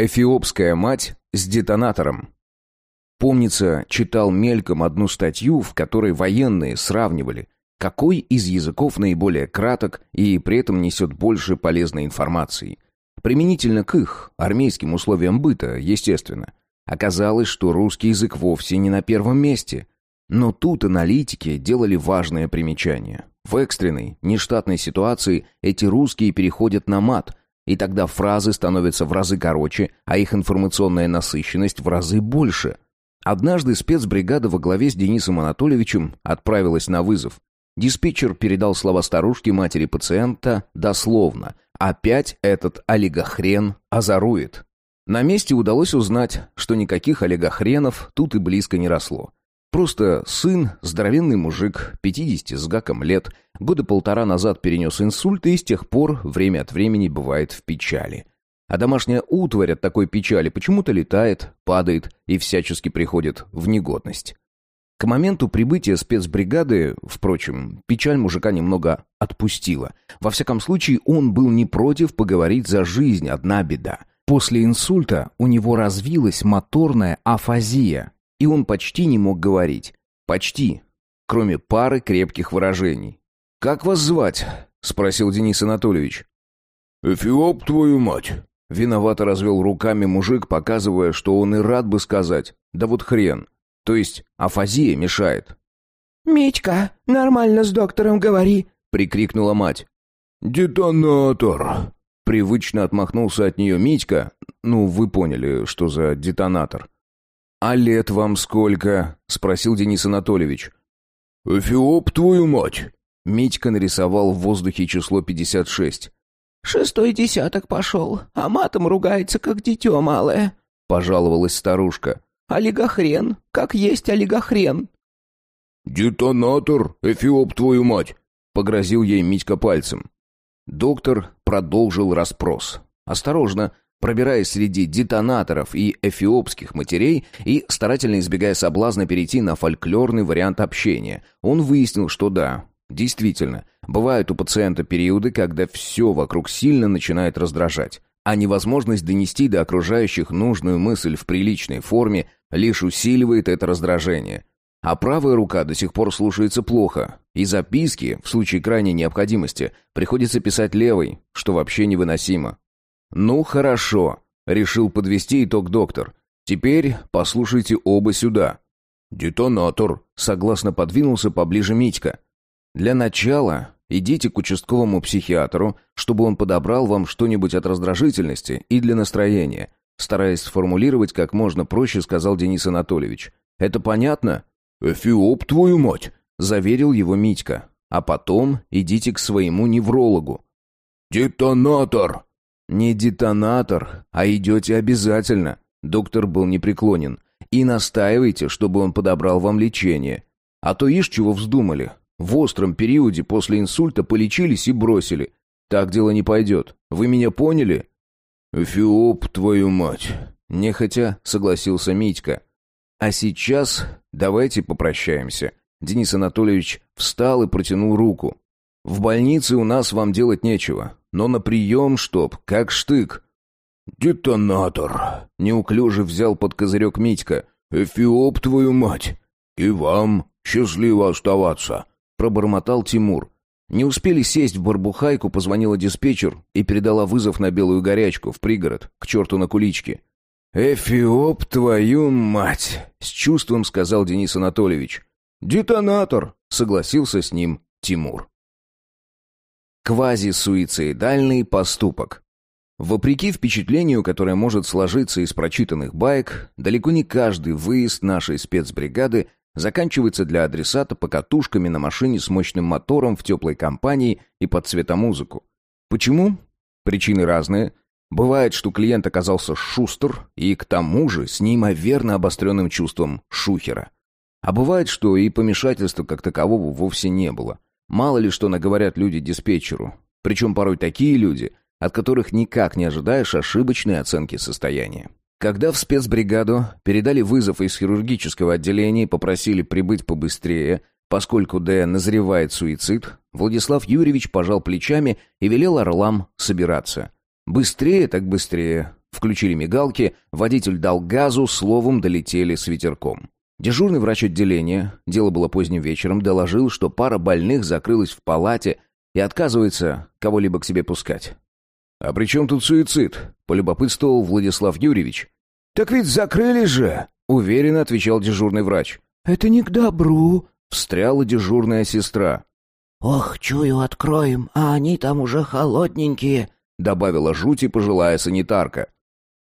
Эфиопская мать с детонатором. Помнится, читал мельком одну статью, в которой военные сравнивали, какой из языков наиболее краток и при этом несет больше полезной информации. Применительно к их, армейским условиям быта, естественно. Оказалось, что русский язык вовсе не на первом месте. Но тут аналитики делали важное примечание. В экстренной, нештатной ситуации эти русские переходят на мат, и тогда фразы становятся в разы короче, а их информационная насыщенность в разы больше. Однажды спецбригада во главе с Денисом Анатольевичем отправилась на вызов. Диспетчер передал слова старушки матери пациента дословно. «Опять этот олигохрен озарует». На месте удалось узнать, что никаких олигохренов тут и близко не росло. Просто сын, здоровенный мужик, 50 с гаком лет, года полтора назад перенес инсульт и с тех пор время от времени бывает в печали. А домашняя утварь от такой печали почему-то летает, падает и всячески приходит в негодность. К моменту прибытия спецбригады, впрочем, печаль мужика немного отпустила. Во всяком случае, он был не против поговорить за жизнь, одна беда. После инсульта у него развилась моторная афазия, и он почти не мог говорить. Почти. Кроме пары крепких выражений. «Как вас звать?» — спросил Денис Анатольевич. «Эфиоп, твою мать!» Виновато развел руками мужик, показывая, что он и рад бы сказать. Да вот хрен. То есть афазия мешает. «Митька, нормально с доктором говори!» — прикрикнула мать. «Детонатор!» Привычно отмахнулся от нее Митька. Ну, вы поняли, что за детонатор. «А лет вам сколько?» — спросил Денис Анатольевич. «Эфиоп, твою мать!» Митька нарисовал в воздухе число пятьдесят шесть. «Шестой десяток пошел, а матом ругается, как дитё малое», — пожаловалась старушка. «Олигохрен, как есть олигохрен». «Детонатор, Эфиоп, твою мать!» — погрозил ей Митька пальцем. Доктор продолжил расспрос. Осторожно, пробираясь среди детонаторов и эфиопских матерей и старательно избегая соблазна перейти на фольклорный вариант общения, он выяснил, что да, действительно, бывают у пациента периоды, когда все вокруг сильно начинает раздражать, а невозможность донести до окружающих нужную мысль в приличной форме лишь усиливает это раздражение. А правая рука до сих пор слушается плохо, и записки, в случае крайней необходимости, приходится писать левой, что вообще невыносимо. «Ну, хорошо», — решил подвести итог доктор. «Теперь послушайте оба сюда». «Детонатор», — согласно подвинулся поближе Митька. «Для начала идите к участковому психиатру, чтобы он подобрал вам что-нибудь от раздражительности и для настроения», стараясь сформулировать как можно проще, сказал Денис Анатольевич. «Это понятно?» «Эфиоп, твою мать!» — заверил его Митька. «А потом идите к своему неврологу». «Детонатор!» «Не детонатор, а идете обязательно», — доктор был непреклонен. «И настаивайте, чтобы он подобрал вам лечение. А то ишь чего вздумали. В остром периоде после инсульта полечились и бросили. Так дело не пойдет. Вы меня поняли?» «Эфиоп, твою мать!» — нехотя согласился Митька. «А сейчас давайте попрощаемся». Денис Анатольевич встал и протянул руку. «В больнице у нас вам делать нечего но на прием, чтоб, как штык. «Детонатор!» — неуклюже взял под козырек Митька. «Эфиоп, твою мать! И вам счастливо оставаться!» — пробормотал Тимур. Не успели сесть в барбухайку, позвонила диспетчер и передала вызов на белую горячку в пригород, к черту на куличке. «Эфиоп, твою мать!» — с чувством сказал Денис Анатольевич. «Детонатор!» — согласился с ним Тимур. Квазисуицидальный поступок. Вопреки впечатлению, которое может сложиться из прочитанных баек, далеко не каждый выезд нашей спецбригады заканчивается для адресата покатушками на машине с мощным мотором в теплой компании и под цветомузыку. Почему? Причины разные. Бывает, что клиент оказался шустр и к тому же с неимоверно обостренным чувством шухера. А бывает, что и помешательства как такового вовсе не было – Мало ли что наговорят люди диспетчеру. Причем порой такие люди, от которых никак не ожидаешь ошибочной оценки состояния. Когда в спецбригаду передали вызов из хирургического отделения и попросили прибыть побыстрее, поскольку Д назревает суицид, Владислав Юрьевич пожал плечами и велел орлам собираться. Быстрее так быстрее. Включили мигалки, водитель дал газу, словом долетели с ветерком. Дежурный врач отделения, дело было поздним вечером, доложил, что пара больных закрылась в палате и отказывается кого-либо к себе пускать. «А при чем тут суицид?» — полюбопытствовал Владислав Юрьевич. «Так ведь закрыли же!» — уверенно отвечал дежурный врач. «Это не к добру», — встряла дежурная сестра. «Ох, чую, откроем, а они там уже холодненькие», — добавила жути пожилая санитарка.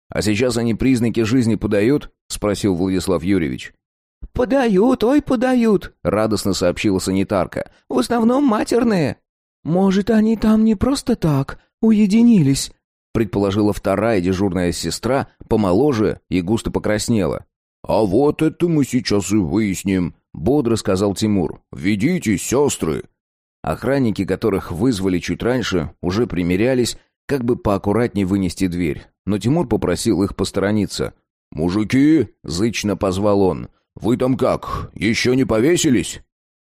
«А сейчас они признаки жизни подают?» — спросил Владислав Юрьевич. «Подают, ой, подают», — радостно сообщила санитарка. «В основном матерные». «Может, они там не просто так, уединились?» — предположила вторая дежурная сестра, помоложе и густо покраснела. «А вот это мы сейчас и выясним», — бодро сказал Тимур. «Ведите, сестры». Охранники, которых вызвали чуть раньше, уже примерялись, как бы поаккуратнее вынести дверь. Но Тимур попросил их посторониться. «Мужики!» — зычно позвал он. «Вы там как, еще не повесились?»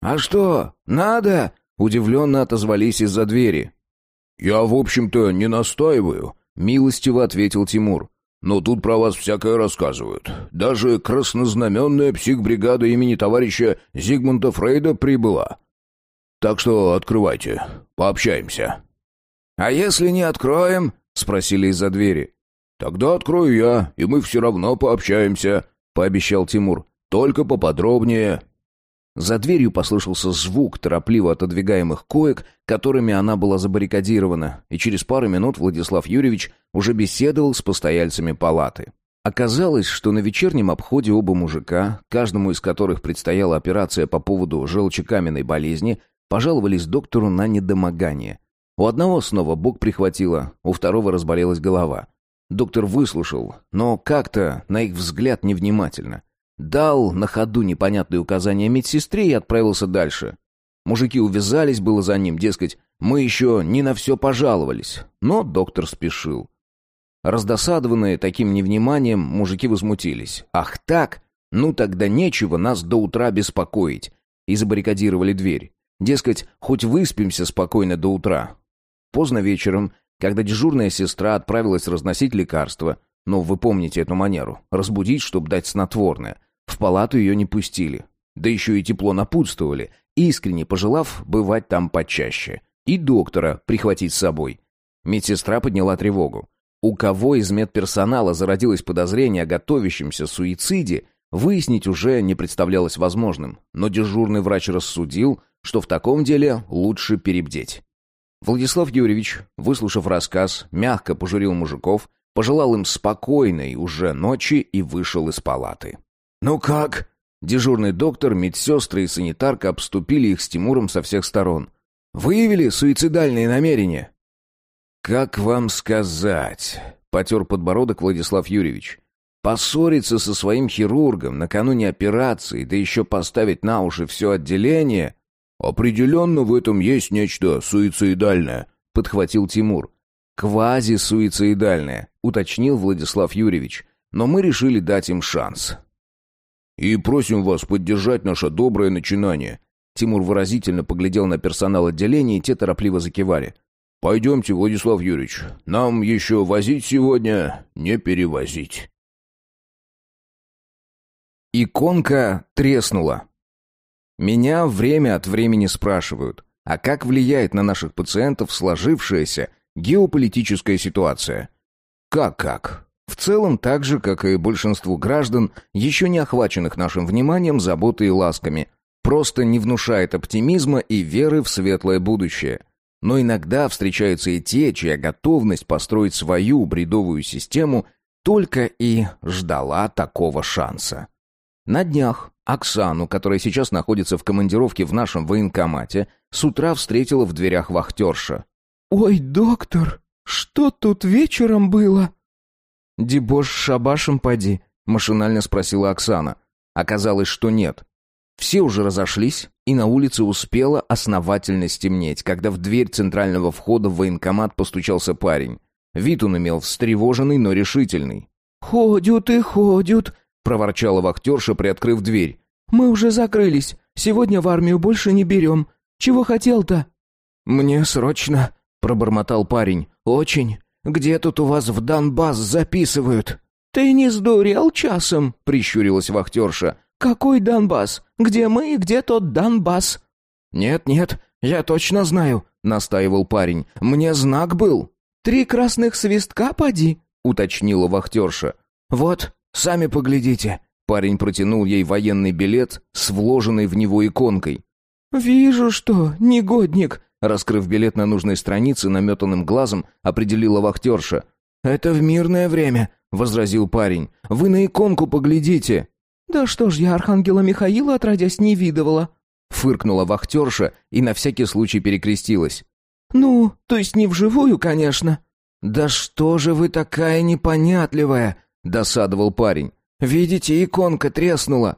«А что, надо?» — удивленно отозвались из-за двери. «Я, в общем-то, не настаиваю», — милостиво ответил Тимур. «Но тут про вас всякое рассказывают. Даже краснознаменная психбригада имени товарища Зигмунда Фрейда прибыла. Так что открывайте, пообщаемся». «А если не откроем?» — спросили из-за двери. «Тогда открою я, и мы все равно пообщаемся», — пообещал Тимур. «Только поподробнее». За дверью послышался звук торопливо отодвигаемых коек, которыми она была забаррикадирована, и через пару минут Владислав Юрьевич уже беседовал с постояльцами палаты. Оказалось, что на вечернем обходе оба мужика, каждому из которых предстояла операция по поводу желчекаменной болезни, пожаловались доктору на недомогание. У одного снова бок прихватило, у второго разболелась голова. Доктор выслушал, но как-то, на их взгляд, невнимательно. Дал на ходу непонятные указания медсестре и отправился дальше. Мужики увязались было за ним, дескать, мы еще не на все пожаловались. Но доктор спешил. Раздосадованные таким невниманием, мужики возмутились. «Ах так? Ну тогда нечего нас до утра беспокоить!» И забаррикадировали дверь. Дескать, хоть выспимся спокойно до утра. Поздно вечером, когда дежурная сестра отправилась разносить лекарства, но вы помните эту манеру, разбудить, чтобы дать снотворное, в палату ее не пустили. Да еще и тепло напутствовали, искренне пожелав бывать там почаще. И доктора прихватить с собой. Медсестра подняла тревогу. У кого из медперсонала зародилось подозрение о готовящемся суициде, выяснить уже не представлялось возможным, но дежурный врач рассудил, что в таком деле лучше перебдеть. Владислав Юрьевич, выслушав рассказ, мягко пожурил мужиков, пожелал им спокойной уже ночи и вышел из палаты. «Ну как?» Дежурный доктор, медсестры и санитарка обступили их с Тимуром со всех сторон. «Выявили суицидальные намерения?» «Как вам сказать?» — потер подбородок Владислав Юрьевич. «Поссориться со своим хирургом накануне операции, да еще поставить на уши все отделение...» «Определенно в этом есть нечто суицидальное», — подхватил Тимур. «Квази-суицидальное», — уточнил Владислав Юрьевич. «Но мы решили дать им шанс». «И просим вас поддержать наше доброе начинание». Тимур выразительно поглядел на персонал отделения, и те торопливо закивали. «Пойдемте, Владислав Юрьевич. Нам еще возить сегодня, не перевозить». Иконка треснула. Меня время от времени спрашивают, а как влияет на наших пациентов сложившаяся геополитическая ситуация? Как-как? В целом так же, как и большинству граждан, еще не охваченных нашим вниманием, заботой и ласками, просто не внушает оптимизма и веры в светлое будущее. Но иногда встречаются и те, чья готовность построить свою бредовую систему только и ждала такого шанса. На днях Оксану, которая сейчас находится в командировке в нашем военкомате, с утра встретила в дверях вахтерша. «Ой, доктор, что тут вечером было?» «Дебош шабашем поди», — машинально спросила Оксана. Оказалось, что нет. Все уже разошлись, и на улице успело основательно стемнеть, когда в дверь центрального входа в военкомат постучался парень. Вид он имел встревоженный, но решительный. «Ходят и ходят», проворчала вахтерша, приоткрыв дверь. «Мы уже закрылись. Сегодня в армию больше не берем. Чего хотел-то?» «Мне срочно», — пробормотал парень. «Очень. Где тут у вас в Донбасс записывают?» «Ты не сдурел часом?» — прищурилась вахтерша. «Какой Донбасс? Где мы и где тот Донбасс?» «Нет-нет, я точно знаю», — настаивал парень. «Мне знак был». «Три красных свистка, поди», — уточнила вахтерша. «Вот, сами поглядите». Парень протянул ей военный билет с вложенной в него иконкой. «Вижу, что, негодник», — раскрыв билет на нужной странице, наметанным глазом определила вахтерша. «Это в мирное время», — возразил парень. «Вы на иконку поглядите». «Да что ж, я архангела Михаила отродясь не видывала», — фыркнула вахтерша и на всякий случай перекрестилась. «Ну, то есть не вживую, конечно». «Да что же вы такая непонятливая?» — досадовал парень. «Видите, иконка треснула».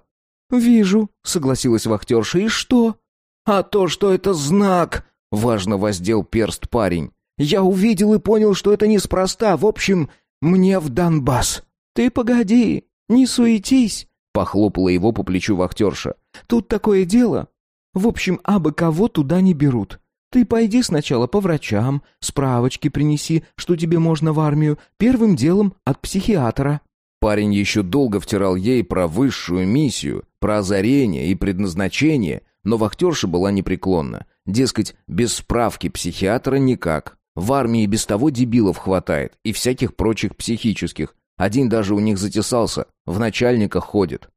«Вижу», — согласилась вахтерша. «И что?» «А то, что это знак!» — важно воздел перст парень. «Я увидел и понял, что это неспроста. В общем, мне в Донбасс». «Ты погоди, не суетись», — похлопала его по плечу вахтерша. «Тут такое дело. В общем, абы кого туда не берут. Ты пойди сначала по врачам, справочки принеси, что тебе можно в армию, первым делом от психиатра». Парень еще долго втирал ей про высшую миссию, про озарение и предназначение, но вахтерша была непреклонна. Дескать, без справки психиатра никак. В армии без того дебилов хватает и всяких прочих психических. Один даже у них затесался, в начальниках ходит.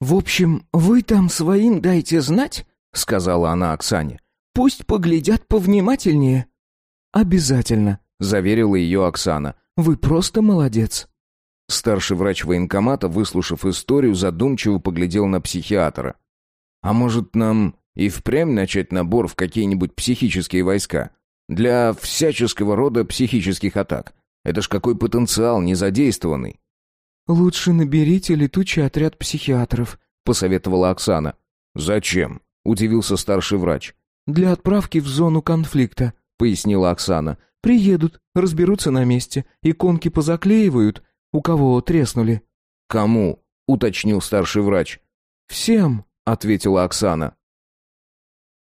«В общем, вы там своим дайте знать», — сказала она Оксане. «Пусть поглядят повнимательнее». «Обязательно», — заверила ее Оксана. «Вы просто молодец». Старший врач военкомата, выслушав историю, задумчиво поглядел на психиатра. «А может, нам и впрямь начать набор в какие-нибудь психические войска? Для всяческого рода психических атак. Это ж какой потенциал незадействованный». «Лучше наберите летучий отряд психиатров», — посоветовала Оксана. «Зачем?» — удивился старший врач. «Для отправки в зону конфликта», — пояснила Оксана. «Приедут, разберутся на месте, иконки позаклеивают, у кого треснули?» «Кому?» — уточнил старший врач. «Всем», — ответила Оксана.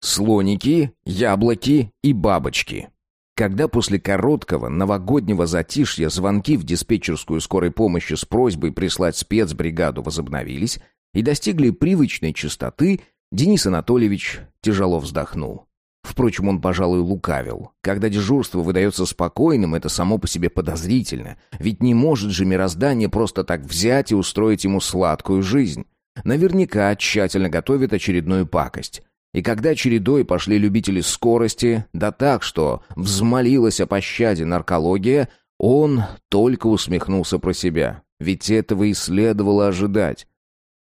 Слоники, яблоки и бабочки. Когда после короткого новогоднего затишья звонки в диспетчерскую скорой помощи с просьбой прислать спецбригаду возобновились и достигли привычной частоты, Денис Анатольевич тяжело вздохнул. Впрочем, он, пожалуй, лукавил. Когда дежурство выдается спокойным, это само по себе подозрительно. Ведь не может же мироздание просто так взять и устроить ему сладкую жизнь. Наверняка тщательно готовит очередную пакость. И когда чередой пошли любители скорости, да так, что взмолилась о пощаде наркология, он только усмехнулся про себя. Ведь этого и следовало ожидать.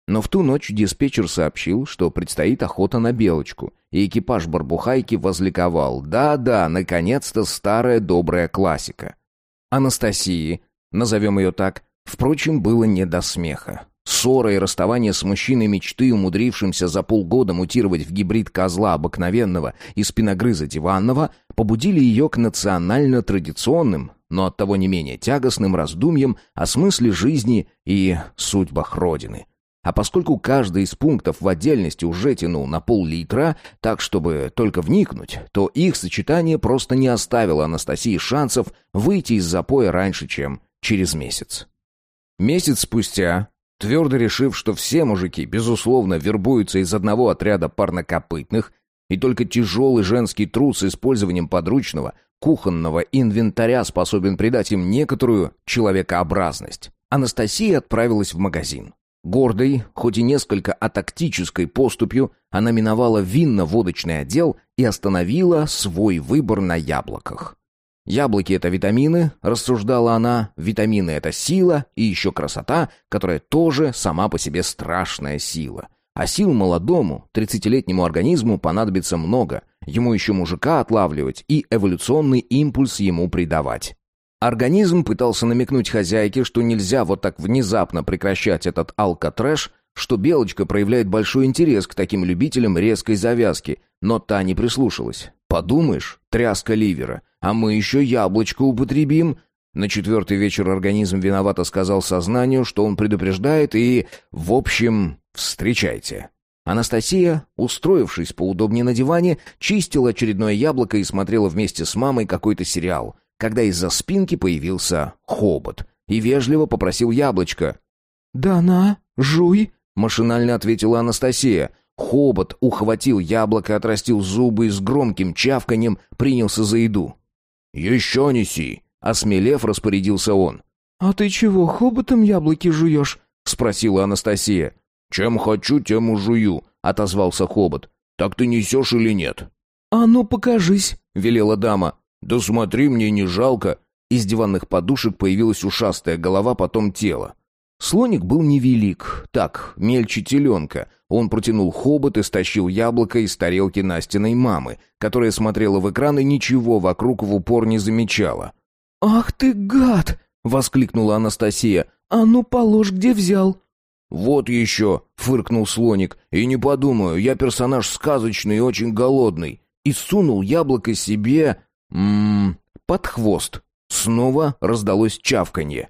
Но в ту ночь диспетчер сообщил, что предстоит охота на белочку, и экипаж барбухайки возликовал. Да-да, наконец-то старая добрая классика. Анастасии, назовем ее так, впрочем, было не до смеха. Ссора и расставание с мужчиной мечты, умудрившимся за полгода мутировать в гибрид козла обыкновенного и спиногрыза диванного, побудили ее к национально-традиционным, но оттого не менее тягостным раздумьям о смысле жизни и судьбах Родины. А поскольку каждый из пунктов в отдельности уже тянул на пол-литра, так чтобы только вникнуть, то их сочетание просто не оставило Анастасии шансов выйти из запоя раньше, чем через месяц. Месяц спустя, твердо решив, что все мужики, безусловно, вербуются из одного отряда парнокопытных, и только тяжелый женский труд с использованием подручного, кухонного инвентаря способен придать им некоторую человекообразность, Анастасия отправилась в магазин. Гордой, хоть и несколько атактической поступью, она миновала винно-водочный отдел и остановила свой выбор на яблоках. Яблоки — это витамины, рассуждала она, витамины — это сила и еще красота, которая тоже сама по себе страшная сила. А сил молодому, тридцатилетнему организму понадобится много, ему еще мужика отлавливать и эволюционный импульс ему придавать. Организм пытался намекнуть хозяйке, что нельзя вот так внезапно прекращать этот алкотрэш, что Белочка проявляет большой интерес к таким любителям резкой завязки, но та не прислушалась. Подумаешь, тряска ливера, а мы еще яблочко употребим. На четвертый вечер организм виновато сказал сознанию, что он предупреждает и, в общем, встречайте. Анастасия, устроившись поудобнее на диване, чистила очередное яблоко и смотрела вместе с мамой какой-то сериал — когда из-за спинки появился хобот и вежливо попросил яблочко. «Да на, жуй», — машинально ответила Анастасия. Хобот ухватил яблоко, отрастил зубы и с громким чавканьем принялся за еду. «Еще неси!» — осмелев, распорядился он. «А ты чего, хоботом яблоки жуешь?» — спросила Анастасия. «Чем хочу, тем и жую», — отозвался хобот. «Так ты несешь или нет?» «А ну, покажись», — велела дама. «Да смотри, мне не жалко». Из диванных подушек появилась ушастая голова, потом тело. Слоник был невелик, так, мельче теленка. Он протянул хобот и стащил яблоко из тарелки Настиной мамы, которая смотрела в экран и ничего вокруг в упор не замечала. «Ах ты гад!» — воскликнула Анастасия. «А ну, положь, где взял?» «Вот еще!» — фыркнул слоник. «И не подумаю, я персонаж сказочный и очень голодный». И сунул яблоко себе... Ммм... под хвост. Снова раздалось чавканье.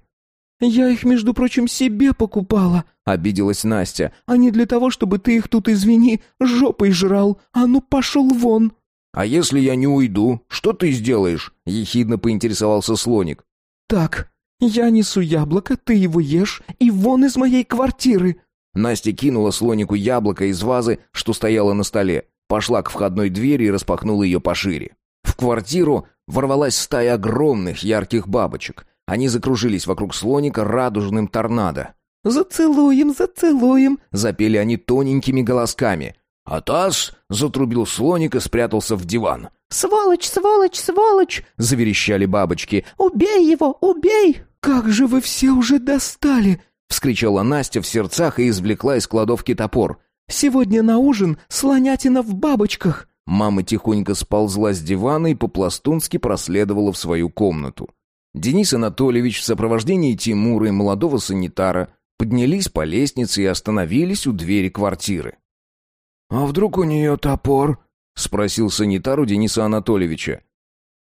«Я их, между прочим, себе покупала», — обиделась Настя. «А не для того, чтобы ты их тут, извини, жопой жрал. А ну, пошел вон!» «А если я не уйду, что ты сделаешь?» — ехидно поинтересовался слоник. «Так, я несу яблоко, ты его ешь, и вон из моей квартиры!» Настя кинула слонику яблоко из вазы, что стояло на столе, пошла к входной двери и распахнула ее пошире. В квартиру ворвалась стая огромных ярких бабочек. Они закружились вокруг слоника радужным торнадо. «Зацелуем, зацелуем!» — запели они тоненькими голосками. «Атас!» — затрубил слоник и спрятался в диван. «Сволочь, сволочь, сволочь!» — заверещали бабочки. «Убей его, убей!» «Как же вы все уже достали!» — вскричала Настя в сердцах и извлекла из кладовки топор. «Сегодня на ужин слонятина в бабочках!» Мама тихонько сползла с дивана и по-пластунски проследовала в свою комнату. Денис Анатольевич в сопровождении Тимура и молодого санитара поднялись по лестнице и остановились у двери квартиры. «А вдруг у нее топор?» — спросил санитар у Дениса Анатольевича.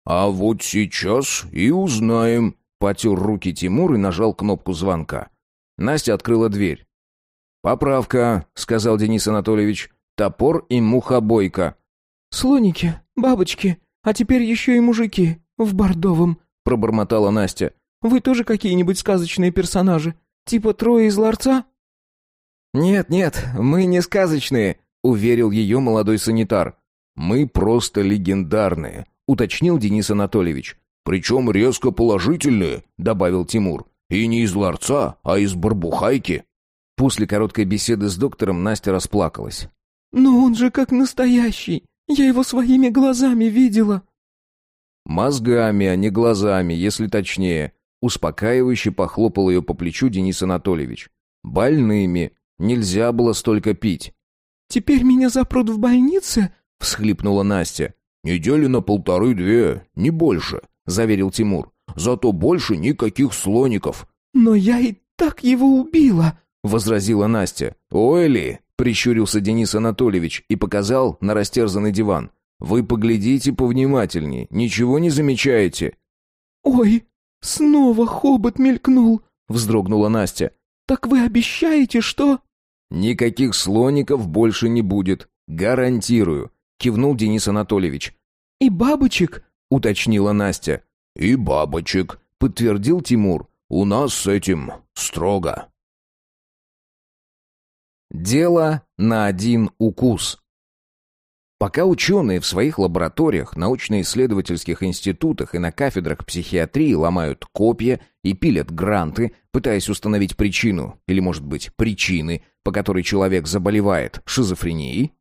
«А вот сейчас и узнаем», — потер руки Тимур и нажал кнопку звонка. Настя открыла дверь. «Поправка», — сказал Денис Анатольевич. «Топор и мухобойка». «Слоники, бабочки, а теперь еще и мужики в бордовом», — пробормотала Настя. «Вы тоже какие-нибудь сказочные персонажи? Типа трое из ларца?» «Нет, нет, мы не сказочные», — уверил ее молодой санитар. «Мы просто легендарные», — уточнил Денис Анатольевич. «Причем резко положительные», — добавил Тимур. «И не из ларца, а из барбухайки». После короткой беседы с доктором Настя расплакалась. «Но он же как настоящий. Я его своими глазами видела». Мозгами, а не глазами, если точнее. Успокаивающе похлопал ее по плечу Денис Анатольевич. Больными. Нельзя было столько пить. «Теперь меня запрут в больнице?» — всхлипнула Настя. «Недели на полторы-две, не больше», — заверил Тимур. «Зато больше никаких слоников». «Но я и так его убила», — возразила Настя. «Ой прищурился Денис Анатольевич и показал на растерзанный диван. Вы поглядите повнимательней, ничего не замечаете?» «Ой, снова хобот мелькнул», — вздрогнула Настя. «Так вы обещаете, что...» «Никаких слоников больше не будет, гарантирую», — кивнул Денис Анатольевич. «И бабочек?» — уточнила Настя. «И бабочек», — подтвердил Тимур. «У нас с этим строго». Дело на один укус. Пока ученые в своих лабораториях, научно-исследовательских институтах и на кафедрах психиатрии ломают копья и пилят гранты, пытаясь установить причину, или, может быть, причины, по которой человек заболевает шизофренией,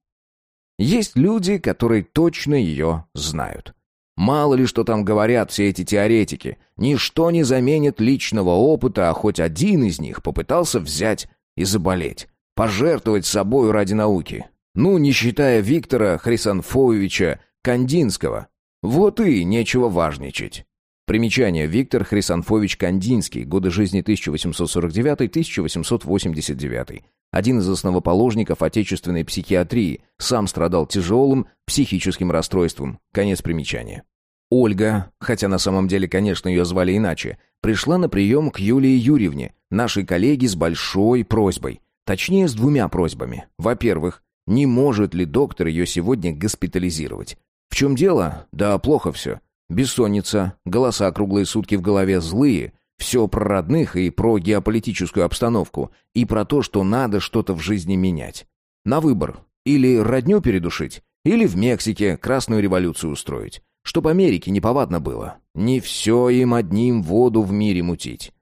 есть люди, которые точно ее знают. Мало ли что там говорят все эти теоретики, ничто не заменит личного опыта, а хоть один из них попытался взять и заболеть, пожертвовать собой ради науки, ну, не считая Виктора Хрисанфовича Кандинского. Вот и нечего важничать. Примечание. Виктор Хрисанфович Кандинский. Годы жизни 1849-1889. Один из основоположников отечественной психиатрии. Сам страдал тяжелым психическим расстройством. Конец примечания. Ольга, хотя на самом деле, конечно, ее звали иначе, пришла на прием к Юлии Юрьевне, нашей коллеге с большой просьбой. Точнее, с двумя просьбами. Во-первых, не может ли доктор ее сегодня госпитализировать? В чем дело? Да плохо все. бессонница, голоса круглые сутки в голове злые, все про родных и про геополитическую обстановку, и про то, что надо что-то в жизни менять. На выбор. Или родню передушить, или в Мексике красную революцию устроить. Чтоб Америке неповадно было. Не все им одним воду в мире мутить.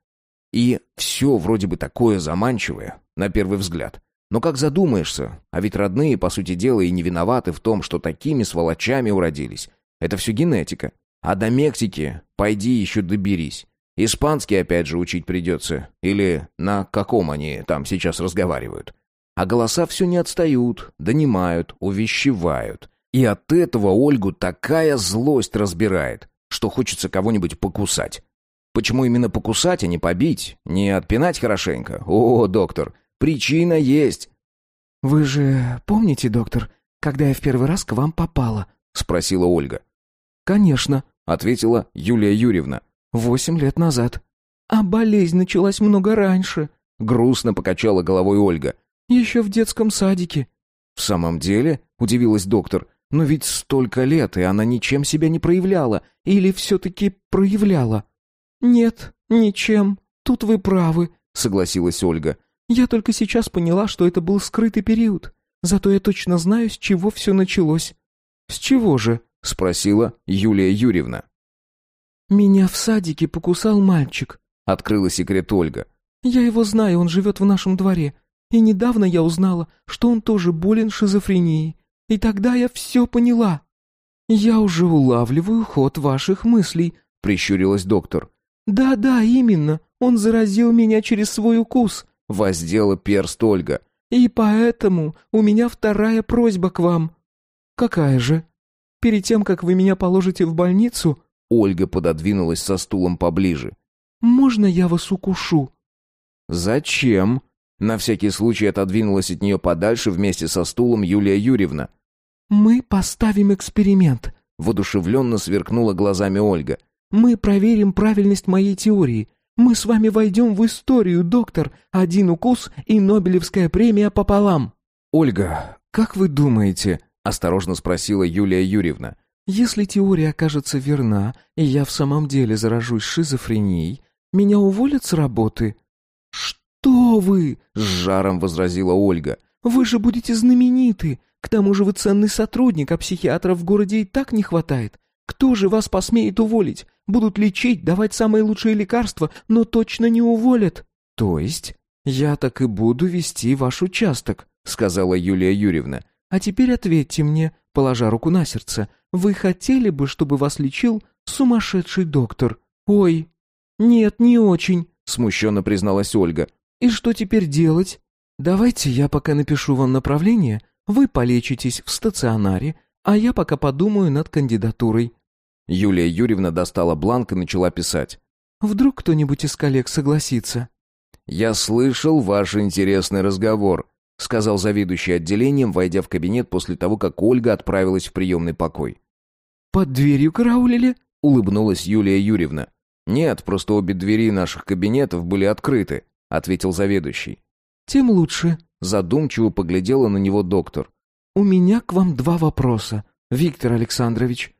И все вроде бы такое заманчивое, на первый взгляд. Но как задумаешься, а ведь родные, по сути дела, и не виноваты в том, что такими сволочами уродились. Это все генетика. А до Мексики пойди еще доберись. Испанский опять же учить придется. Или на каком они там сейчас разговаривают. А голоса все не отстают, донимают, увещевают. И от этого Ольгу такая злость разбирает, что хочется кого-нибудь покусать. Почему именно покусать, а не побить, не отпинать хорошенько? О, доктор, причина есть. «Вы же помните, доктор, когда я в первый раз к вам попала?» — спросила Ольга. «Конечно», — ответила Юлия Юрьевна. «Восемь лет назад». «А болезнь началась много раньше», — грустно покачала головой Ольга. «Еще в детском садике». «В самом деле?» — удивилась доктор. «Но ведь столько лет, и она ничем себя не проявляла. Или все-таки проявляла?» «Нет, ничем. Тут вы правы», — согласилась Ольга. «Я только сейчас поняла, что это был скрытый период. Зато я точно знаю, с чего все началось». «С чего же?» — спросила Юлия Юрьевна. «Меня в садике покусал мальчик», — открыла секрет Ольга. «Я его знаю, он живет в нашем дворе. И недавно я узнала, что он тоже болен шизофренией. И тогда я все поняла». «Я уже улавливаю ход ваших мыслей», — прищурилась доктор. «Да-да, именно. Он заразил меня через свой укус», — воздела перст Ольга. «И поэтому у меня вторая просьба к вам». «Какая же?» «Перед тем, как вы меня положите в больницу...» Ольга пододвинулась со стулом поближе. «Можно я вас укушу?» «Зачем?» На всякий случай отодвинулась от нее подальше вместе со стулом Юлия Юрьевна. «Мы поставим эксперимент», — воодушевленно сверкнула глазами Ольга. «Мы проверим правильность моей теории. Мы с вами войдем в историю, доктор. Один укус и Нобелевская премия пополам». «Ольга, как вы думаете?» — осторожно спросила Юлия Юрьевна. «Если теория окажется верна, и я в самом деле заражусь шизофренией, меня уволят с работы?» «Что вы?» — с жаром возразила Ольга. «Вы же будете знамениты. К тому же вы ценный сотрудник, а психиатров в городе и так не хватает. Кто же вас посмеет уволить? Будут лечить, давать самые лучшие лекарства, но точно не уволят». «То есть я так и буду вести ваш участок», — сказала Юлия Юрьевна. «А теперь ответьте мне, положа руку на сердце, вы хотели бы, чтобы вас лечил сумасшедший доктор?» «Ой, нет, не очень», — смущенно призналась Ольга. И что теперь делать? Давайте я пока напишу вам направление, вы полечитесь в стационаре, а я пока подумаю над кандидатурой». Юлия Юрьевна достала бланк и начала писать. «Вдруг кто-нибудь из коллег согласится?» «Я слышал ваш интересный разговор», — сказал заведующий отделением, войдя в кабинет после того, как Ольга отправилась в приемный покой. «Под дверью караулили?» — улыбнулась Юлия Юрьевна. «Нет, просто обе двери наших кабинетов были открыты. — ответил заведующий. «Тем лучше», — задумчиво поглядела на него доктор. «У меня к вам два вопроса, Виктор Александрович».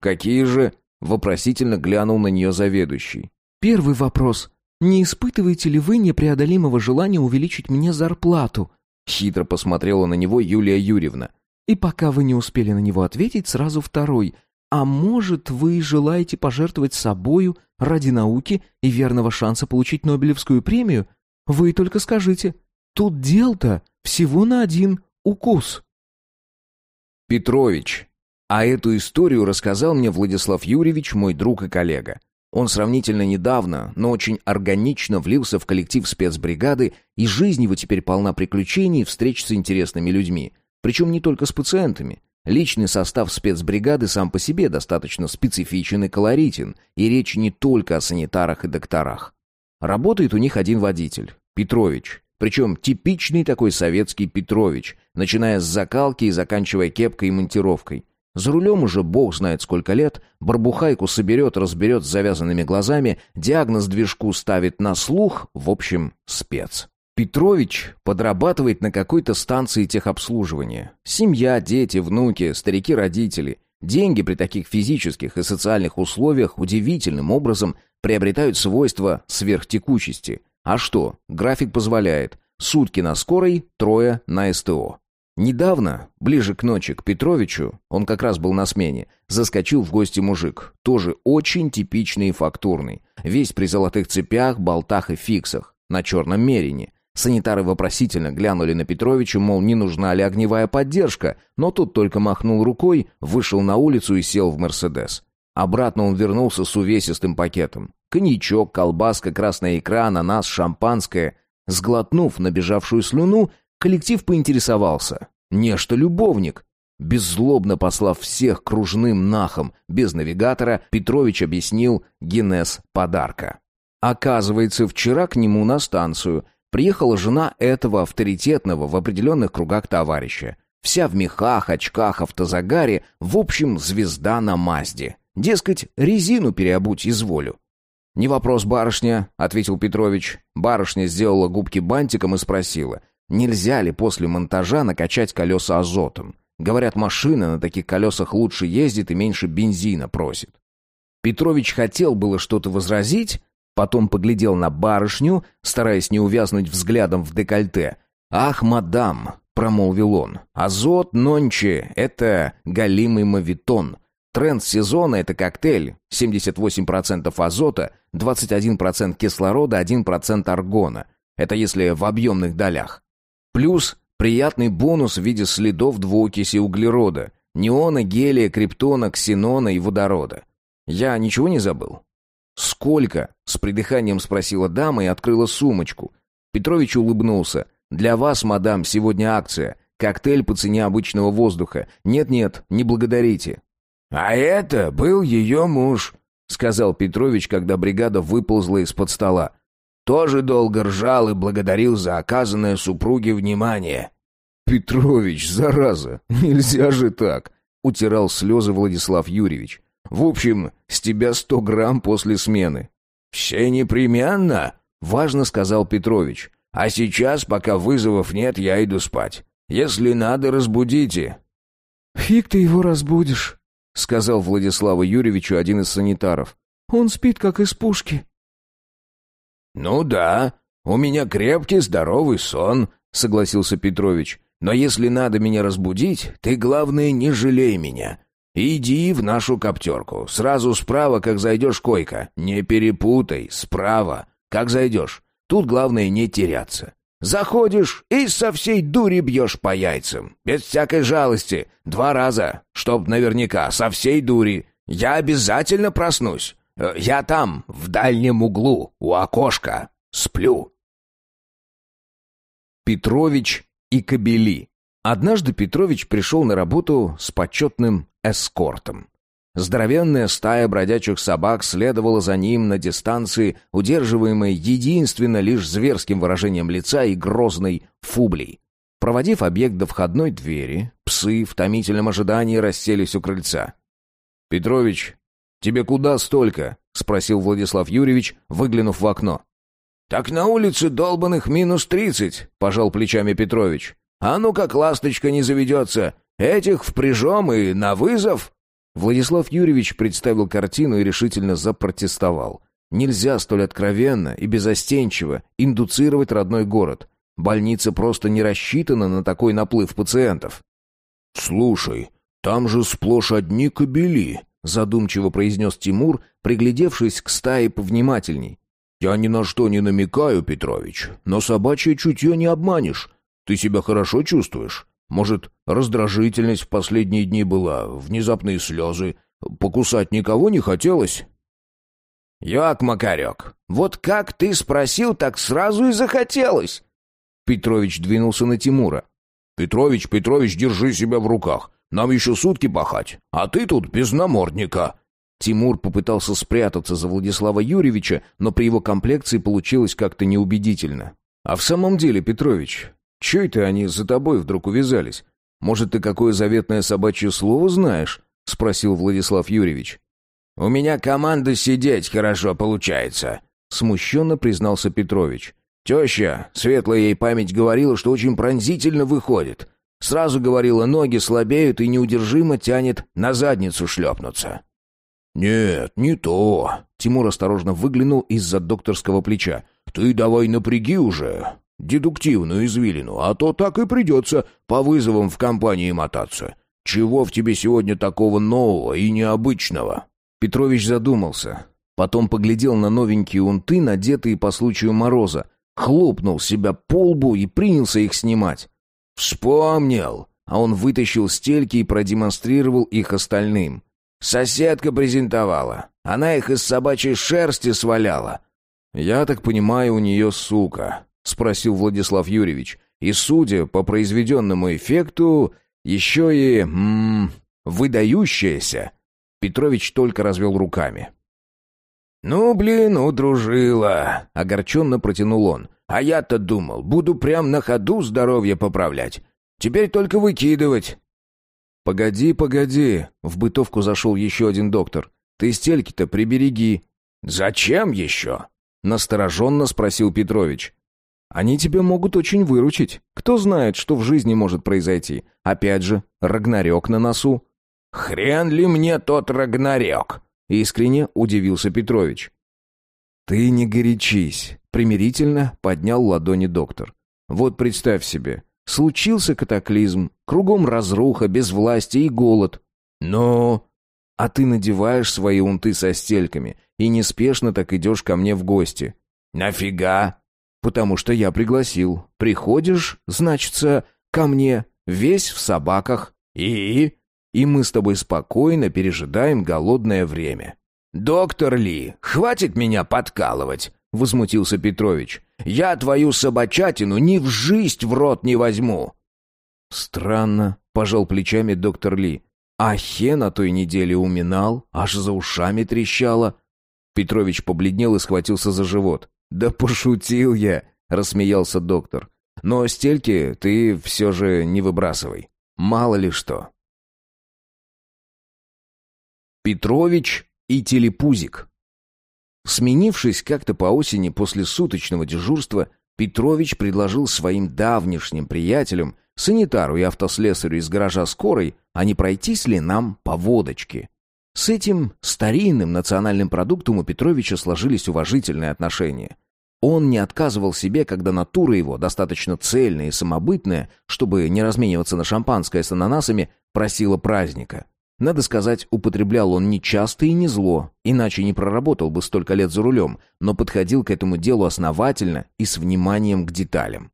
«Какие же?» — вопросительно глянул на нее заведующий. «Первый вопрос. Не испытываете ли вы непреодолимого желания увеличить мне зарплату?» Хитро посмотрела на него Юлия Юрьевна. «И пока вы не успели на него ответить, сразу второй. А может, вы желаете пожертвовать собою ради науки и верного шанса получить Нобелевскую премию? Вы только скажите. Тут дел-то всего на один укус. Петрович. А эту историю рассказал мне Владислав Юрьевич, мой друг и коллега. Он сравнительно недавно, но очень органично влился в коллектив спецбригады, и жизнь его теперь полна приключений и встреч с интересными людьми. Причем не только с пациентами. Личный состав спецбригады сам по себе достаточно специфичен и колоритен, и речь не только о санитарах и докторах. Работает у них один водитель, Петрович, причем типичный такой советский Петрович, начиная с закалки и заканчивая кепкой и монтировкой. За рулем уже бог знает сколько лет, барбухайку соберет, разберет с завязанными глазами, диагноз движку ставит на слух, в общем, спец. Петрович подрабатывает на какой-то станции техобслуживания. Семья, дети, внуки, старики-родители. Деньги при таких физических и социальных условиях удивительным образом приобретают свойства сверхтекучести. А что, график позволяет. Сутки на скорой, трое на СТО. Недавно, ближе к ночи, к Петровичу, он как раз был на смене, заскочил в гости мужик, тоже очень типичный и фактурный, весь при золотых цепях, болтах и фиксах, на черном мерине. Санитары вопросительно глянули на Петровича, мол, не нужна ли огневая поддержка, но тут только махнул рукой, вышел на улицу и сел в «Мерседес». Обратно он вернулся с увесистым пакетом. Коньячок, колбаска, красная икра, ананас, шампанское. Сглотнув набежавшую слюну, коллектив поинтересовался. Нечто любовник. Беззлобно послав всех кружным нахом, без навигатора, Петрович объяснил генез подарка. Оказывается, вчера к нему на станцию приехала жена этого авторитетного в определенных кругах товарища. Вся в мехах, очках, автозагаре, в общем, звезда на Мазде. Дескать, резину переобуть изволю. «Не вопрос, барышня», — ответил Петрович. Барышня сделала губки бантиком и спросила, нельзя ли после монтажа накачать колеса азотом. Говорят, машина на таких колесах лучше ездит и меньше бензина просит. Петрович хотел было что-то возразить, потом поглядел на барышню, стараясь не увязнуть взглядом в декольте. «Ах, мадам!» — промолвил он. «Азот нонче — это галимый мавитон. Тренд сезона — это коктейль. 78% азота, 21% кислорода, 1% аргона. Это если в объемных долях. Плюс приятный бонус в виде следов двуокиси углерода, неона, гелия, криптона, ксенона и водорода. Я ничего не забыл? «Сколько?» — с придыханием спросила дама и открыла сумочку. Петрович улыбнулся. «Для вас, мадам, сегодня акция. Коктейль по цене обычного воздуха. Нет-нет, не благодарите». «А это был ее муж», — сказал Петрович, когда бригада выползла из-под стола. «Тоже долго ржал и благодарил за оказанное супруге внимание». «Петрович, зараза, нельзя же так!» — утирал слезы Владислав Юрьевич. «В общем, с тебя сто грамм после смены». «Все непременно», — важно сказал Петрович. «А сейчас, пока вызовов нет, я иду спать. Если надо, разбудите». «Фиг ты его разбудишь», — сказал Владиславу Юрьевичу один из санитаров. «Он спит, как из пушки». «Ну да, у меня крепкий, здоровый сон», — согласился Петрович. «Но если надо меня разбудить, ты, главное, не жалей меня. Иди в нашу коптерку. Сразу справа, как зайдешь, койка. Не перепутай, справа. Как зайдешь. Тут главное не теряться. Заходишь и со всей дури бьешь по яйцам. Без всякой жалости. Два раза. Чтоб наверняка, со всей дури. Я обязательно проснусь. Э, я там, в дальнем углу, у окошка. Сплю. Петрович и Кобели. Однажды Петрович пришел на работу с почетным эскортом. Здоровенная стая бродячих собак следовала за ним на дистанции, удерживаемой единственно лишь зверским выражением лица и грозной фублей. Проводив объект до входной двери, псы в томительном ожидании расселись у крыльца. «Петрович, тебе куда столько?» — спросил Владислав Юрьевич, выглянув в окно. «Так на улице долбанных минус тридцать», — пожал плечами Петрович. «А ну как ласточка не заведется, этих впряжем и на вызов». Владислав Юрьевич представил картину и решительно запротестовал. Нельзя столь откровенно и безостенчиво индуцировать родной город. Больница просто не рассчитана на такой наплыв пациентов. «Слушай, там же сплошь одни кобели», — задумчиво произнес Тимур, приглядевшись к стае повнимательней. «Я ни на что не намекаю, Петрович, но собачье чутье не обманешь. Ты себя хорошо чувствуешь? Может, раздражительность в последние дни была, внезапные слезы. Покусать никого не хотелось?» «Як, Макарек, вот как ты спросил, так сразу и захотелось!» Петрович двинулся на Тимура. «Петрович, Петрович, держи себя в руках. Нам еще сутки пахать, а ты тут без намордника». Тимур попытался спрятаться за Владислава Юрьевича, но при его комплекции получилось как-то неубедительно. «А в самом деле, Петрович, чё это они за тобой вдруг увязались? Может, ты какое заветное собачье слово знаешь?» — спросил Владислав Юрьевич. «У меня команда сидеть хорошо получается», — смущенно признался Петрович. «Теща, светлая ей память говорила, что очень пронзительно выходит. Сразу говорила, ноги слабеют и неудержимо тянет на задницу шлепнуться». «Нет, не то». Тимур осторожно выглянул из-за докторского плеча. «Ты давай напряги уже дедуктивную извилину, а то так и придется по вызовам в компании мотаться. Чего в тебе сегодня такого нового и необычного?» Петрович задумался. Потом поглядел на новенькие унты, надетые по случаю мороза, хлопнул себя по лбу и принялся их снимать. «Вспомнил!» А он вытащил стельки и продемонстрировал их остальным. «Соседка презентовала. Она их из собачьей шерсти сваляла». «Я так понимаю, у нее сука», — спросил Владислав Юрьевич. «И судя по произведенному эффекту, еще и... М -м, выдающаяся». Петрович только развел руками. «Ну, блин, удружила!» — огорченно протянул он. «А я-то думал, буду прям на ходу здоровье поправлять. Теперь только выкидывать». «Погоди, погоди!» — в бытовку зашел еще один доктор. «Ты стельки-то прибереги». «Зачем еще?» — настороженно спросил Петрович. «Они тебя могут очень выручить. Кто знает, что в жизни может произойти. Опять же, Рагнарёк на носу». «Хрен ли мне тот Рагнарёк?» Искренне удивился Петрович. «Ты не горячись», — примирительно поднял ладони доктор. «Вот представь себе, случился катаклизм, кругом разруха, безвластие и голод. Но... А ты надеваешь свои унты со стельками и неспешно так идешь ко мне в гости. Нафига? Потому что я пригласил. Приходишь, значится, ко мне, весь в собаках. И? и мы с тобой спокойно пережидаем голодное время». «Доктор Ли, хватит меня подкалывать!» — возмутился Петрович. «Я твою собачатину ни в жизнь в рот не возьму!» «Странно», — пожал плечами доктор Ли. «А Хе на той неделе уминал, аж за ушами трещало». Петрович побледнел и схватился за живот. «Да пошутил я!» — рассмеялся доктор. «Но стельки ты все же не выбрасывай. Мало ли что». Петрович и Телепузик. Сменившись как-то по осени после суточного дежурства, Петрович предложил своим давнишним приятелям, санитару и автослесарю из гаража скорой, а не пройтись ли нам по водочке. С этим старинным национальным продуктом у Петровича сложились уважительные отношения. Он не отказывал себе, когда натура его, достаточно цельная и самобытная, чтобы не размениваться на шампанское с ананасами, просила праздника. Надо сказать, употреблял он не часто и не зло, иначе не проработал бы столько лет за рулем, но подходил к этому делу основательно и с вниманием к деталям.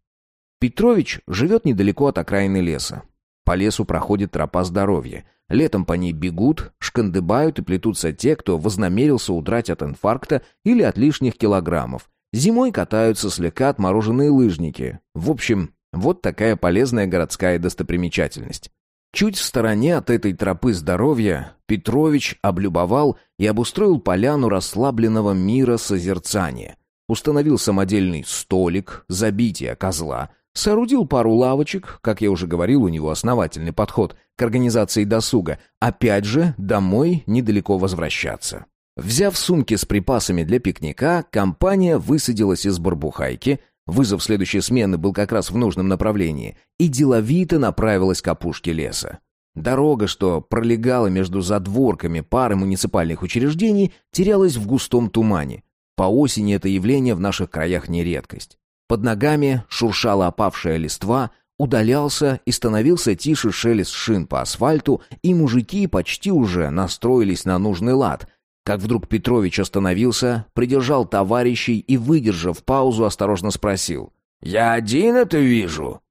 Петрович живет недалеко от окраины леса. По лесу проходит тропа здоровья. Летом по ней бегут, шкандыбают и плетутся те, кто вознамерился удрать от инфаркта или от лишних килограммов. Зимой катаются слегка отмороженные лыжники. В общем, вот такая полезная городская достопримечательность. Чуть в стороне от этой тропы здоровья Петрович облюбовал и обустроил поляну расслабленного мира созерцания. Установил самодельный столик, забития козла, соорудил пару лавочек, как я уже говорил, у него основательный подход к организации досуга, опять же, домой недалеко возвращаться. Взяв сумки с припасами для пикника, компания высадилась из барбухайки, Вызов следующей смены был как раз в нужном направлении, и деловито направилась к опушке леса. Дорога, что пролегала между задворками пары муниципальных учреждений, терялась в густом тумане. По осени это явление в наших краях не редкость. Под ногами шуршала опавшая листва, удалялся и становился тише шелест шин по асфальту, и мужики почти уже настроились на нужный лад, как вдруг Петрович остановился, придержал товарищей и, выдержав паузу, осторожно спросил. «Я один это вижу?»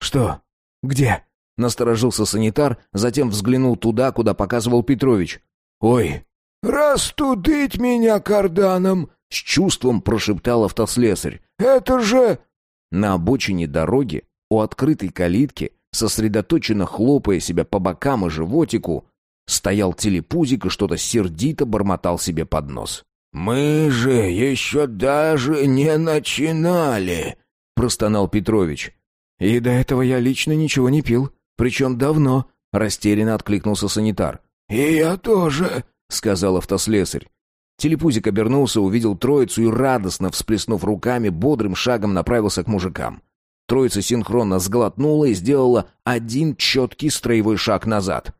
«Что? Где?» Насторожился санитар, затем взглянул туда, куда показывал Петрович. «Ой!» «Растудить меня карданом!» С чувством прошептал автослесарь. «Это же...» На обочине дороги, у открытой калитки, сосредоточенно хлопая себя по бокам и животику, Стоял телепузик и что-то сердито бормотал себе под нос. «Мы же еще даже не начинали!» — простонал Петрович. «И до этого я лично ничего не пил, причем давно», — растерянно откликнулся санитар. «И я тоже», — сказал автослесарь. Телепузик обернулся, увидел троицу и, радостно всплеснув руками, бодрым шагом направился к мужикам. Троица синхронно сглотнула и сделала один четкий строевой шаг назад.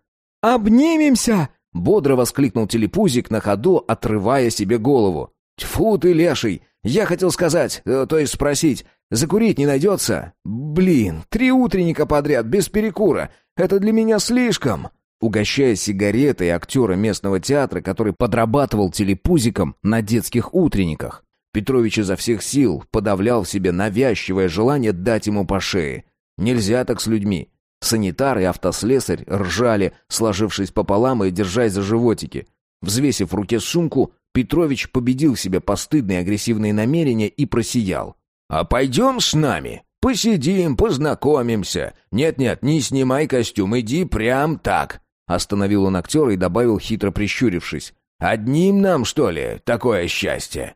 «Обнимемся!» — бодро воскликнул телепузик на ходу, отрывая себе голову. «Тьфу ты, леший! Я хотел сказать, э, то есть спросить, закурить не найдется? Блин, три утренника подряд, без перекура. Это для меня слишком!» Угощая сигаретой актера местного театра, который подрабатывал телепузиком на детских утренниках. Петрович изо всех сил подавлял в себе навязчивое желание дать ему по шее. Нельзя так с людьми. Санитар и автослесарь ржали, сложившись пополам и держась за животики. Взвесив в руке сумку, Петрович победил в себе постыдные агрессивные намерения и просиял. «А пойдем с нами? Посидим, познакомимся. Нет-нет, не снимай костюм, иди прям так». Остановил он актера и добавил, хитро прищурившись. «Одним нам, что ли, такое счастье?»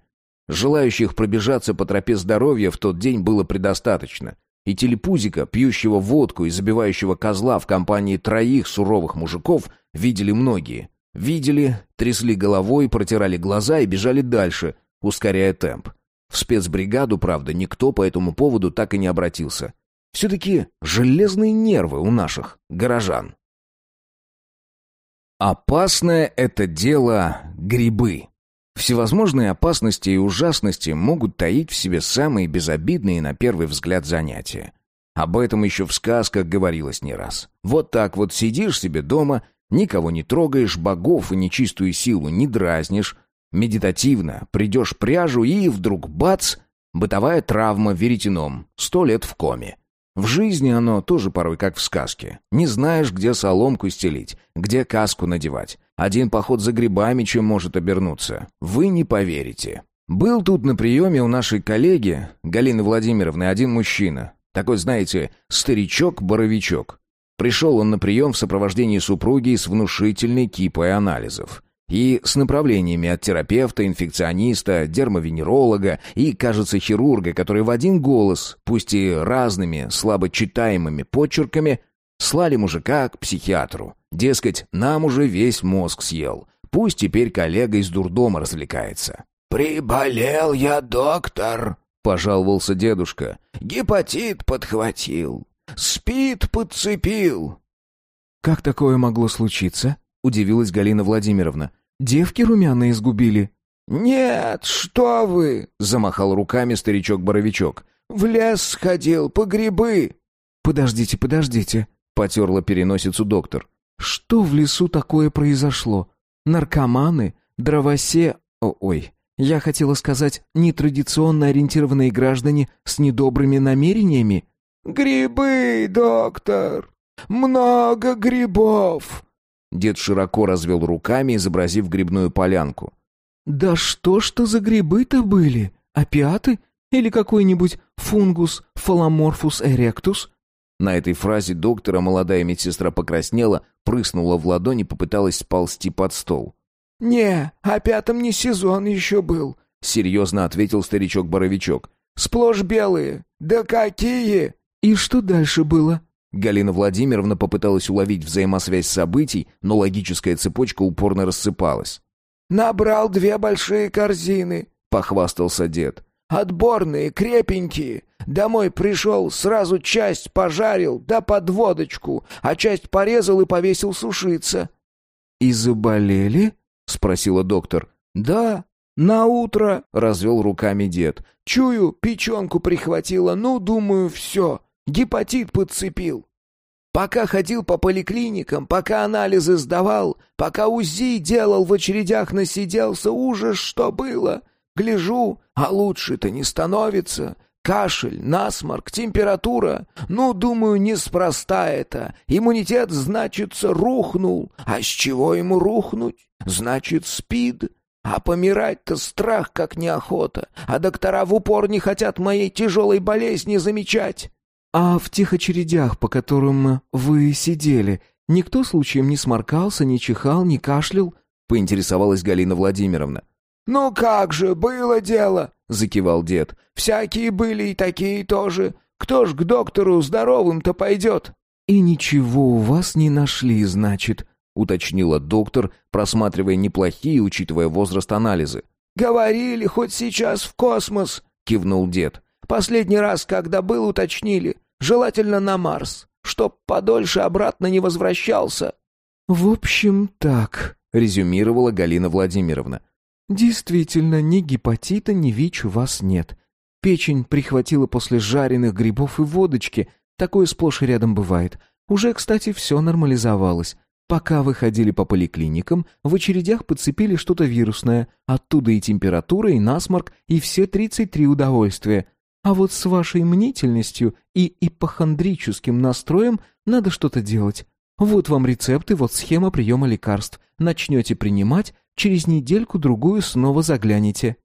Желающих пробежаться по тропе здоровья в тот день было предостаточно. И телепузика, пьющего водку и забивающего козла в компании троих суровых мужиков, видели многие. Видели, трясли головой, протирали глаза и бежали дальше, ускоряя темп. В спецбригаду, правда, никто по этому поводу так и не обратился. Все-таки железные нервы у наших горожан. Опасное это дело грибы. Всевозможные опасности и ужасности могут таить в себе самые безобидные на первый взгляд занятия. Об этом еще в сказках говорилось не раз. Вот так вот сидишь себе дома, никого не трогаешь, богов и нечистую силу не дразнишь, медитативно придешь пряжу и вдруг бац, бытовая травма веретеном, сто лет в коме. В жизни оно тоже порой как в сказке. Не знаешь, где соломку стелить, где каску надевать. Один поход за грибами чем может обернуться. Вы не поверите. Был тут на приеме у нашей коллеги, Галины Владимировны, один мужчина. Такой, знаете, старичок-боровичок. Пришел он на прием в сопровождении супруги с внушительной кипой анализов и с направлениями от терапевта, инфекциониста, дермовенеролога и, кажется, хирурга, который в один голос, пусть и разными слабо читаемыми почерками, слали мужика к психиатру. Дескать, нам уже весь мозг съел. Пусть теперь коллега из дурдома развлекается. «Приболел я, доктор», — пожаловался дедушка. «Гепатит подхватил. Спит подцепил». «Как такое могло случиться?» — удивилась Галина Владимировна. Девки румяные сгубили». «Нет, что вы!» — замахал руками старичок-боровичок. «В лес сходил, по грибы!» «Подождите, подождите!» — потерла переносицу доктор. «Что в лесу такое произошло? Наркоманы? Дровосе... О, ой, я хотела сказать, нетрадиционно ориентированные граждане с недобрыми намерениями?» «Грибы, доктор! Много грибов!» Дед широко развел руками, изобразив грибную полянку. «Да что ж то за грибы-то были? Опиаты? Или какой-нибудь фунгус фаломорфус эректус?» На этой фразе доктора молодая медсестра покраснела, прыснула в ладони, попыталась сползти под стол. «Не, опятам не сезон еще был», — серьезно ответил старичок-боровичок. «Сплошь белые. Да какие!» «И что дальше было?» Галина Владимировна попыталась уловить взаимосвязь событий, но логическая цепочка упорно рассыпалась. «Набрал две большие корзины», — похвастался дед. «Отборные, крепенькие. Домой пришел, сразу часть пожарил, да под водочку, а часть порезал и повесил сушиться». «И заболели?» — спросила доктор. «Да, на утро», — развел руками дед. «Чую, печенку прихватило, ну, думаю, все». Гепатит подцепил. Пока ходил по поликлиникам, пока анализы сдавал, пока УЗИ делал, в очередях насиделся, ужас, что было. Гляжу, а лучше-то не становится. Кашель, насморк, температура. Ну, думаю, неспроста это. Иммунитет, значится, рухнул. А с чего ему рухнуть? Значит, спид. А помирать-то страх как неохота. А доктора в упор не хотят моей тяжелой болезни замечать. «А в тех очередях, по которым вы сидели, никто случаем не сморкался, не чихал, не кашлял?» — поинтересовалась Галина Владимировна. «Ну как же, было дело!» — закивал дед. «Всякие были и такие тоже. Кто ж к доктору здоровым-то пойдет?» «И ничего у вас не нашли, значит», — уточнила доктор, просматривая неплохие, учитывая возраст анализы. «Говорили, хоть сейчас в космос», — кивнул дед. Последний раз, когда был, уточнили. Желательно на Марс, чтоб подольше обратно не возвращался». «В общем, так», — резюмировала Галина Владимировна. «Действительно, ни гепатита, ни ВИЧ у вас нет. Печень прихватила после жареных грибов и водочки. Такое сплошь и рядом бывает. Уже, кстати, все нормализовалось. Пока вы ходили по поликлиникам, в очередях подцепили что-то вирусное. Оттуда и температура, и насморк, и все 33 удовольствия. А вот с вашей мнительностью и ипохондрическим настроем надо что-то делать. Вот вам рецепты, вот схема приема лекарств. Начнете принимать, через недельку-другую снова заглянете».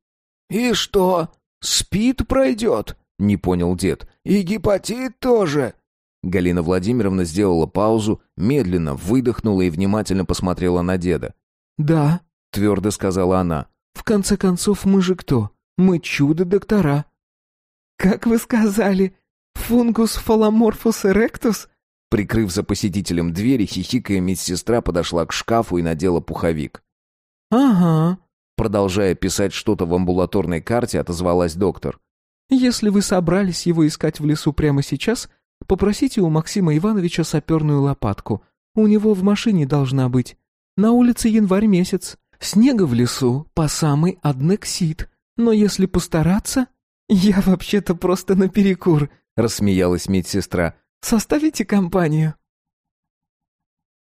«И что, спид пройдет?» — не понял дед. «И гепатит тоже?» Галина Владимировна сделала паузу, медленно выдохнула и внимательно посмотрела на деда. «Да», — твердо сказала она. «В конце концов, мы же кто? Мы чудо-доктора». «Как вы сказали? Фунгус фаламорфус эректус?» Прикрыв за посетителем двери, хихикая медсестра подошла к шкафу и надела пуховик. «Ага», — продолжая писать что-то в амбулаторной карте, отозвалась доктор. «Если вы собрались его искать в лесу прямо сейчас, попросите у Максима Ивановича саперную лопатку. У него в машине должна быть. На улице январь месяц. Снега в лесу по самый аднексит. Но если постараться...» «Я вообще-то просто наперекур», — рассмеялась медсестра. Составите компанию?»